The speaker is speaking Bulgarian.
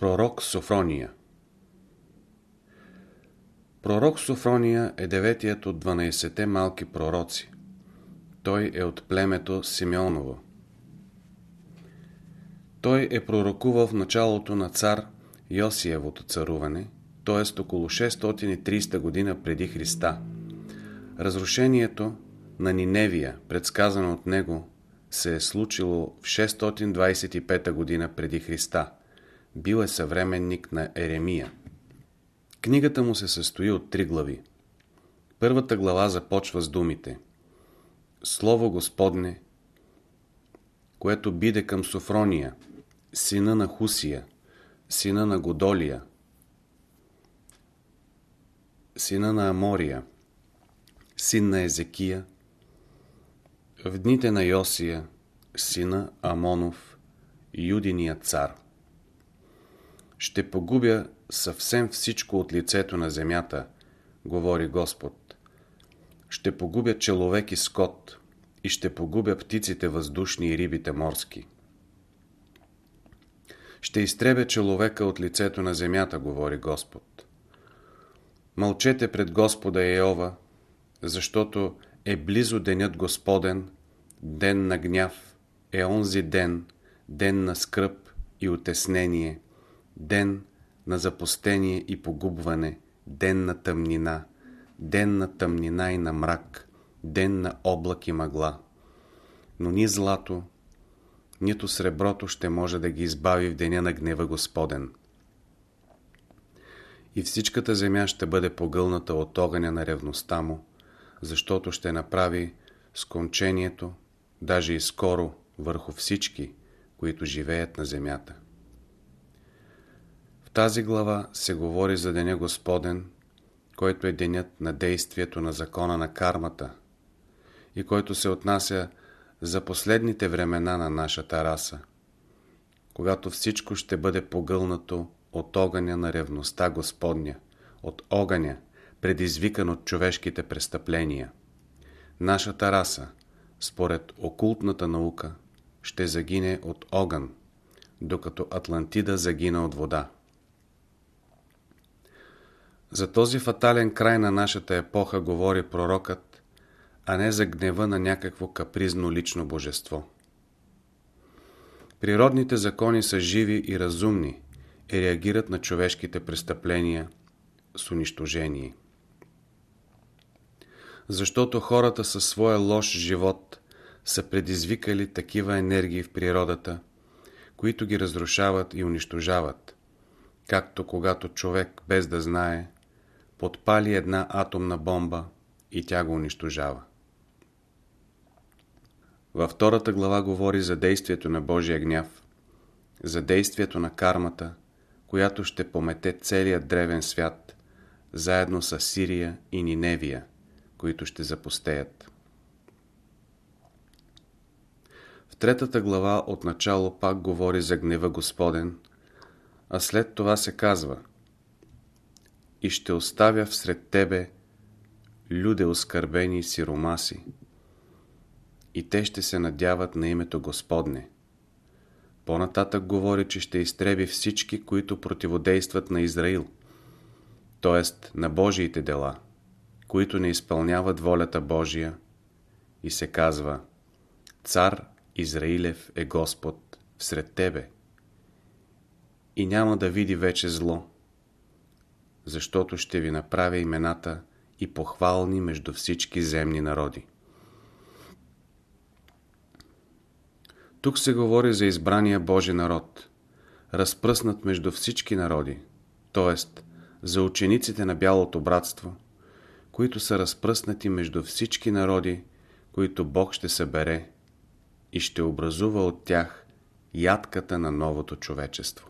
Пророк Софрония Пророк Софрония е деветият от 12-те малки пророци. Той е от племето Симеоново. Той е пророкувал в началото на цар Йосиевото царуване, т.е. около 630 година преди Христа. Разрушението на Ниневия, предсказано от него, се е случило в 625 година преди Христа. Бил е съвременник на Еремия. Книгата му се състои от три глави. Първата глава започва с думите Слово Господне, което биде към Софрония, сина на Хусия, сина на Годолия, сина на Амория, син на Езекия, в дните на Йосия, сина Амонов, юдиния цар. Ще погубя съвсем всичко от лицето на земята, говори Господ. Ще погубя човек и скот и ще погубя птиците въздушни и рибите морски. Ще изтребя човека от лицето на земята, говори Господ. Мълчете пред Господа Еова, защото е близо денят Господен, ден на гняв, е онзи ден, ден на скръп и отеснение, ден на запустение и погубване, ден на тъмнина, ден на тъмнина и на мрак, ден на облак и мъгла. Но ни злато, нито среброто ще може да ги избави в деня на гнева Господен. И всичката земя ще бъде погълната от огъня на ревността му, защото ще направи скончението, даже и скоро, върху всички, които живеят на земята. Тази глава се говори за Деня Господен, който е денят на действието на закона на кармата и който се отнася за последните времена на нашата раса, когато всичко ще бъде погълнато от огъня на ревността Господня, от огъня, предизвикан от човешките престъпления. Нашата раса, според окултната наука, ще загине от огън, докато Атлантида загина от вода. За този фатален край на нашата епоха говори пророкът, а не за гнева на някакво капризно лично божество. Природните закони са живи и разумни и реагират на човешките престъпления с унищожение защото хората със своя лош живот са предизвикали такива енергии в природата, които ги разрушават и унищожават, както когато човек, без да знае, подпали една атомна бомба и тя го унищожава. Във втората глава говори за действието на Божия гняв, за действието на кармата, която ще помете целият древен свят, заедно с Сирия и Ниневия, които ще запустеят. В третата глава отначало пак говори за гнева Господен, а след това се казва И ще оставя всред тебе люде оскърбени и сиромаси, и те ще се надяват на името Господне. По-нататък говори, че ще изтреби всички, които противодействат на Израил, т.е. на Божиите дела – които не изпълняват волята Божия и се казва Цар Израилев е Господ всред тебе и няма да види вече зло, защото ще ви направя имената и похвални между всички земни народи. Тук се говори за избрания Божи народ, разпръснат между всички народи, т.е. за учениците на Бялото братство – които са разпръснати между всички народи, които Бог ще събере и ще образува от тях ядката на новото човечество.